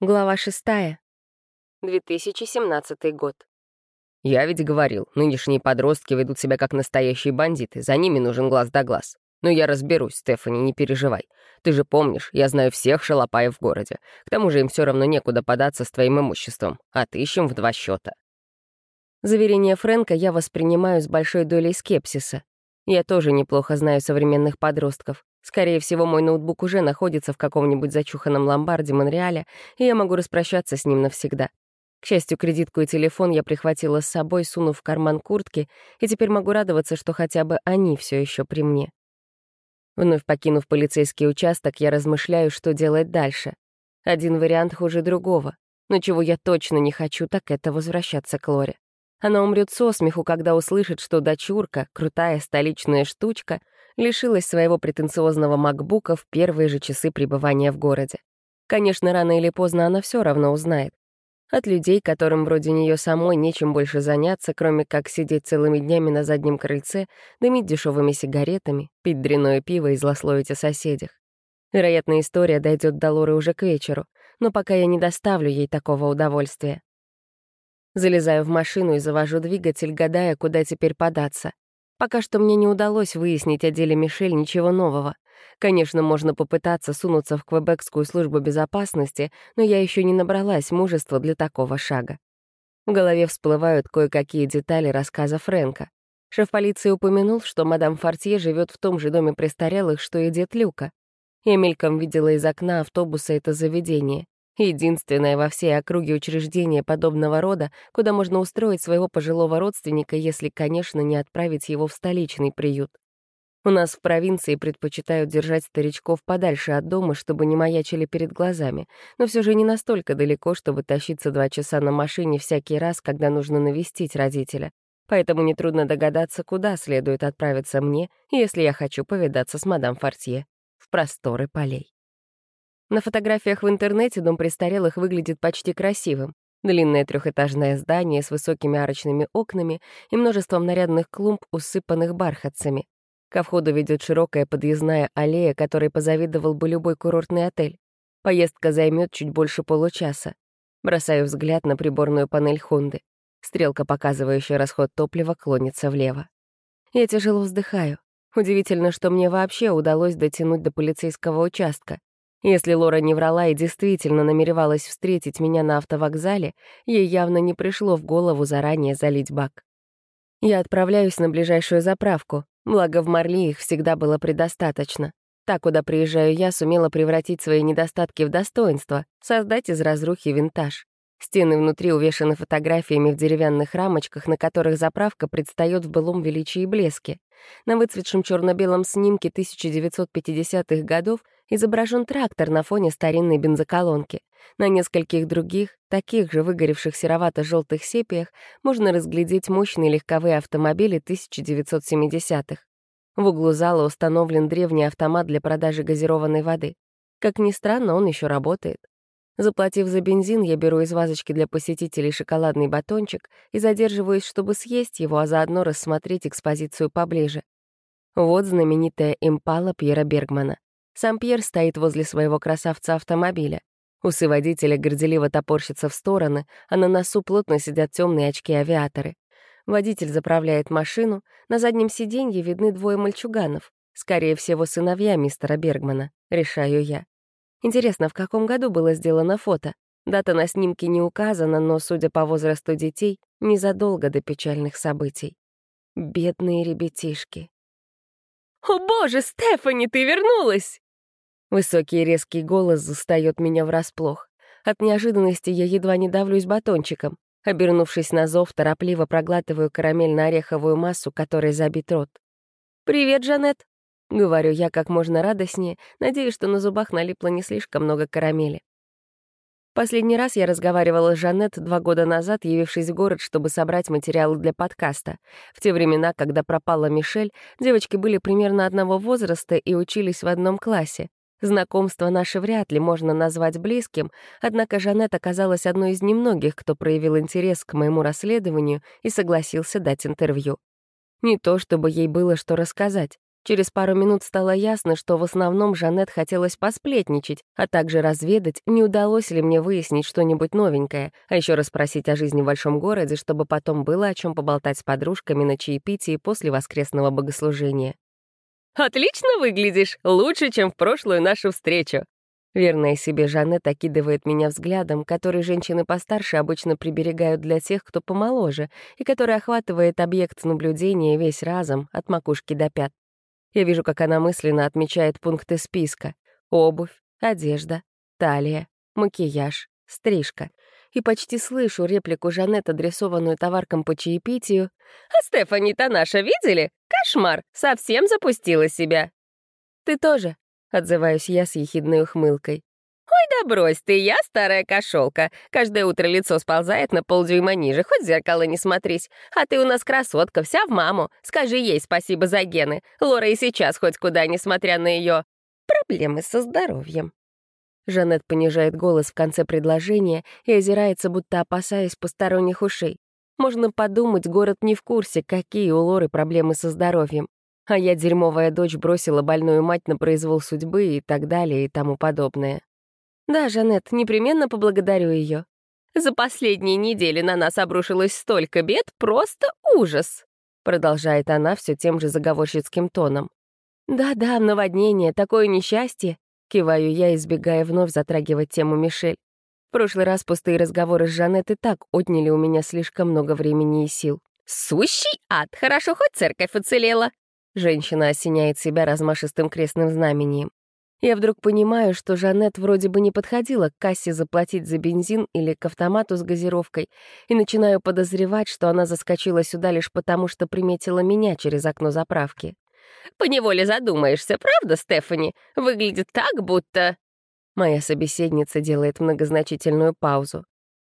Глава шестая. 2017 год. Я ведь говорил, нынешние подростки ведут себя как настоящие бандиты, за ними нужен глаз да глаз. Но я разберусь, Стефани, не переживай. Ты же помнишь, я знаю всех шалопаев в городе. К тому же им все равно некуда податься с твоим имуществом. Отыщем в два счета. Заверение Фрэнка я воспринимаю с большой долей скепсиса. Я тоже неплохо знаю современных подростков. Скорее всего, мой ноутбук уже находится в каком-нибудь зачуханном ломбарде Монреаля, и я могу распрощаться с ним навсегда. К счастью, кредитку и телефон я прихватила с собой, сунув в карман куртки, и теперь могу радоваться, что хотя бы они все еще при мне. Вновь покинув полицейский участок, я размышляю, что делать дальше. Один вариант хуже другого. Но чего я точно не хочу, так это возвращаться к Лоре. Она умрет со смеху, когда услышит, что дочурка, крутая столичная штучка, лишилась своего претенциозного макбука в первые же часы пребывания в городе. Конечно, рано или поздно она все равно узнает. От людей, которым вроде нее самой нечем больше заняться, кроме как сидеть целыми днями на заднем крыльце, дымить дешевыми сигаретами, пить дряное пиво и злословить о соседях. Вероятно, история дойдет до Лоры уже к вечеру, но пока я не доставлю ей такого удовольствия. Залезаю в машину и завожу двигатель, гадая, куда теперь податься. Пока что мне не удалось выяснить о деле Мишель ничего нового. Конечно, можно попытаться сунуться в Квебекскую службу безопасности, но я еще не набралась мужества для такого шага. В голове всплывают кое-какие детали рассказа Фрэнка. Шеф полиции упомянул, что мадам Фортье живет в том же доме престарелых, что и дед Люка. Я мельком видела из окна автобуса это заведение. Единственное во всей округе учреждение подобного рода, куда можно устроить своего пожилого родственника, если, конечно, не отправить его в столичный приют. У нас в провинции предпочитают держать старичков подальше от дома, чтобы не маячили перед глазами, но все же не настолько далеко, чтобы тащиться два часа на машине всякий раз, когда нужно навестить родителя. Поэтому нетрудно догадаться, куда следует отправиться мне, если я хочу повидаться с мадам Фортье в просторы полей. На фотографиях в интернете дом престарелых выглядит почти красивым. Длинное трехэтажное здание с высокими арочными окнами и множеством нарядных клумб, усыпанных бархатцами. Ко входу ведет широкая подъездная аллея, которой позавидовал бы любой курортный отель. Поездка займет чуть больше получаса. Бросаю взгляд на приборную панель Хонды. Стрелка, показывающая расход топлива, клонится влево. Я тяжело вздыхаю. Удивительно, что мне вообще удалось дотянуть до полицейского участка. Если Лора не врала и действительно намеревалась встретить меня на автовокзале, ей явно не пришло в голову заранее залить бак. Я отправляюсь на ближайшую заправку, благо в Марли их всегда было предостаточно. Та, куда приезжаю я, сумела превратить свои недостатки в достоинство, создать из разрухи винтаж. Стены внутри увешаны фотографиями в деревянных рамочках, на которых заправка предстает в былом величии и блеске. На выцветшем черно белом снимке 1950-х годов изображен трактор на фоне старинной бензоколонки. На нескольких других, таких же выгоревших серовато желтых сепиях, можно разглядеть мощные легковые автомобили 1970-х. В углу зала установлен древний автомат для продажи газированной воды. Как ни странно, он еще работает. Заплатив за бензин, я беру из вазочки для посетителей шоколадный батончик и задерживаюсь, чтобы съесть его, а заодно рассмотреть экспозицию поближе. Вот знаменитая импала Пьера Бергмана. Сам Пьер стоит возле своего красавца-автомобиля. Усы водителя горделиво топорщатся в стороны, а на носу плотно сидят темные очки-авиаторы. Водитель заправляет машину, на заднем сиденье видны двое мальчуганов, скорее всего, сыновья мистера Бергмана, решаю я. Интересно, в каком году было сделано фото? Дата на снимке не указана, но, судя по возрасту детей, незадолго до печальных событий. Бедные ребятишки. «О боже, Стефани, ты вернулась!» Высокий резкий голос застаёт меня врасплох. От неожиданности я едва не давлюсь батончиком. Обернувшись на зов, торопливо проглатываю карамельно-ореховую массу, которой забит рот. «Привет, Жанет!» — говорю я как можно радостнее, надеюсь, что на зубах налипло не слишком много карамели. Последний раз я разговаривала с Жанет два года назад, явившись в город, чтобы собрать материалы для подкаста. В те времена, когда пропала Мишель, девочки были примерно одного возраста и учились в одном классе. Знакомство наше вряд ли можно назвать близким, однако Жанет оказалась одной из немногих, кто проявил интерес к моему расследованию и согласился дать интервью. Не то чтобы ей было что рассказать. Через пару минут стало ясно, что в основном Жанет хотелось посплетничать, а также разведать, не удалось ли мне выяснить что-нибудь новенькое, а еще расспросить о жизни в большом городе, чтобы потом было о чем поболтать с подружками на чаепитии после воскресного богослужения. «Отлично выглядишь! Лучше, чем в прошлую нашу встречу!» Верная себе Жанет окидывает меня взглядом, который женщины постарше обычно приберегают для тех, кто помоложе, и который охватывает объект наблюдения весь разом, от макушки до пят. Я вижу, как она мысленно отмечает пункты списка. Обувь, одежда, талия, макияж, стрижка. И почти слышу реплику Жанет, адресованную товаркам по чаепитию. «А Стефани-то наша видели? Кошмар! Совсем запустила себя!» «Ты тоже», — отзываюсь я с ехидной ухмылкой. «Ой, да брось ты, я старая кошелка. Каждое утро лицо сползает на полдюйма ниже, хоть в зеркало не смотрись. А ты у нас красотка, вся в маму. Скажи ей спасибо за гены. Лора и сейчас хоть куда, несмотря на ее проблемы со здоровьем». Жанет понижает голос в конце предложения и озирается, будто опасаясь посторонних ушей. Можно подумать, город не в курсе, какие у Лоры проблемы со здоровьем а я, дерьмовая дочь, бросила больную мать на произвол судьбы и так далее и тому подобное. Да, Жанет, непременно поблагодарю ее. За последние недели на нас обрушилось столько бед, просто ужас, продолжает она все тем же заговорщицким тоном. Да-да, наводнение, такое несчастье, киваю я, избегая вновь затрагивать тему Мишель. В прошлый раз пустые разговоры с Жанет и так отняли у меня слишком много времени и сил. «Сущий ад! Хорошо, хоть церковь уцелела!» Женщина осеняет себя размашистым крестным знамением. Я вдруг понимаю, что Жанет вроде бы не подходила к кассе заплатить за бензин или к автомату с газировкой, и начинаю подозревать, что она заскочила сюда лишь потому, что приметила меня через окно заправки. «Поневоле задумаешься, правда, Стефани? Выглядит так, будто...» Моя собеседница делает многозначительную паузу.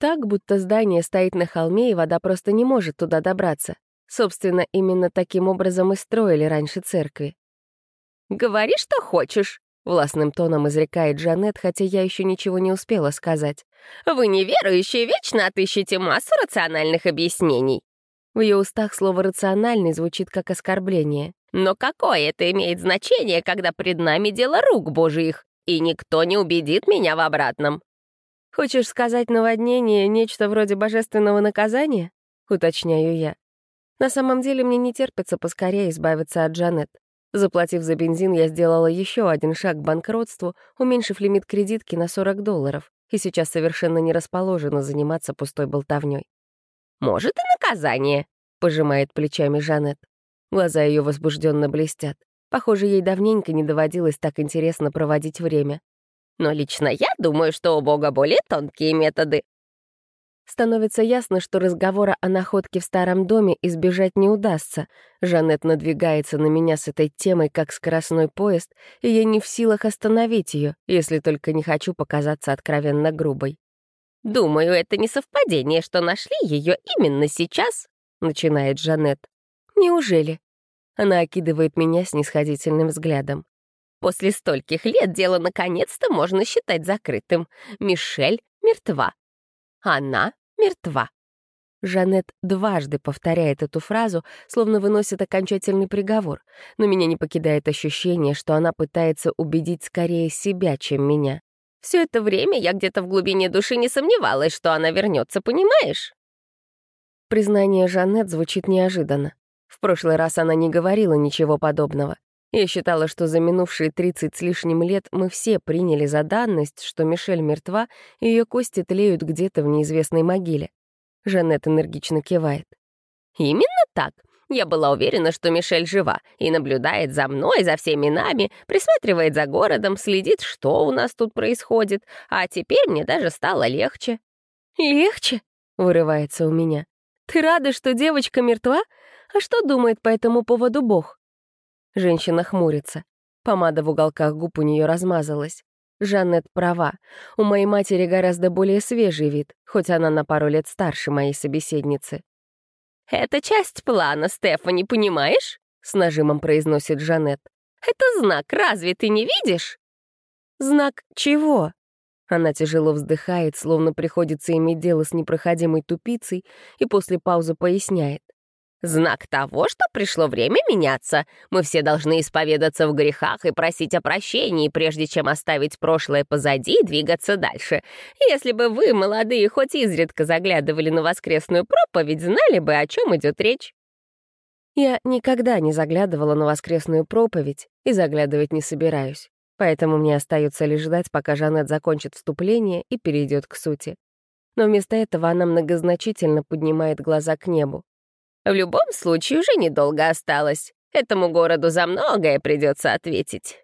Так, будто здание стоит на холме, и вода просто не может туда добраться. Собственно, именно таким образом и строили раньше церкви. «Говори, что хочешь», — властным тоном изрекает Джанет, хотя я еще ничего не успела сказать. «Вы неверующие вечно отыщете массу рациональных объяснений». В ее устах слово «рациональный» звучит как оскорбление. «Но какое это имеет значение, когда пред нами дело рук божьих, и никто не убедит меня в обратном?» «Хочешь сказать наводнение — нечто вроде божественного наказания?» — уточняю я. На самом деле мне не терпится поскорее избавиться от Джанет. Заплатив за бензин, я сделала еще один шаг к банкротству, уменьшив лимит кредитки на 40 долларов, и сейчас совершенно не расположена заниматься пустой болтовней. «Может, и наказание», — пожимает плечами Жанет. Глаза ее возбужденно блестят. Похоже, ей давненько не доводилось так интересно проводить время. «Но лично я думаю, что у Бога более тонкие методы. Становится ясно, что разговора о находке в старом доме избежать не удастся. Жанет надвигается на меня с этой темой, как скоростной поезд, и я не в силах остановить ее, если только не хочу показаться откровенно грубой. «Думаю, это не совпадение, что нашли ее именно сейчас», — начинает Жанет. «Неужели?» Она окидывает меня с нисходительным взглядом. «После стольких лет дело наконец-то можно считать закрытым. Мишель мертва. Она мертва. Жанет дважды повторяет эту фразу, словно выносит окончательный приговор, но меня не покидает ощущение, что она пытается убедить скорее себя, чем меня. Все это время я где-то в глубине души не сомневалась, что она вернется, понимаешь? Признание Жанет звучит неожиданно. В прошлый раз она не говорила ничего подобного. Я считала, что за минувшие 30 с лишним лет мы все приняли за данность, что Мишель мертва, и ее кости тлеют где-то в неизвестной могиле. Жанет энергично кивает. «Именно так. Я была уверена, что Мишель жива и наблюдает за мной, за всеми нами, присматривает за городом, следит, что у нас тут происходит, а теперь мне даже стало легче». «Легче?» — вырывается у меня. «Ты рада, что девочка мертва? А что думает по этому поводу Бог?» Женщина хмурится. Помада в уголках губ у нее размазалась. Жаннет права. У моей матери гораздо более свежий вид, хоть она на пару лет старше моей собеседницы. «Это часть плана, Стефани, понимаешь?» — с нажимом произносит Жанет. «Это знак, разве ты не видишь?» «Знак чего?» Она тяжело вздыхает, словно приходится иметь дело с непроходимой тупицей, и после паузы поясняет. Знак того, что пришло время меняться. Мы все должны исповедаться в грехах и просить о прощении, прежде чем оставить прошлое позади и двигаться дальше. Если бы вы, молодые, хоть изредка заглядывали на воскресную проповедь, знали бы, о чем идет речь. Я никогда не заглядывала на воскресную проповедь и заглядывать не собираюсь. Поэтому мне остается лишь ждать, пока Жанет закончит вступление и перейдет к сути. Но вместо этого она многозначительно поднимает глаза к небу. В любом случае, уже недолго осталось. Этому городу за многое придется ответить.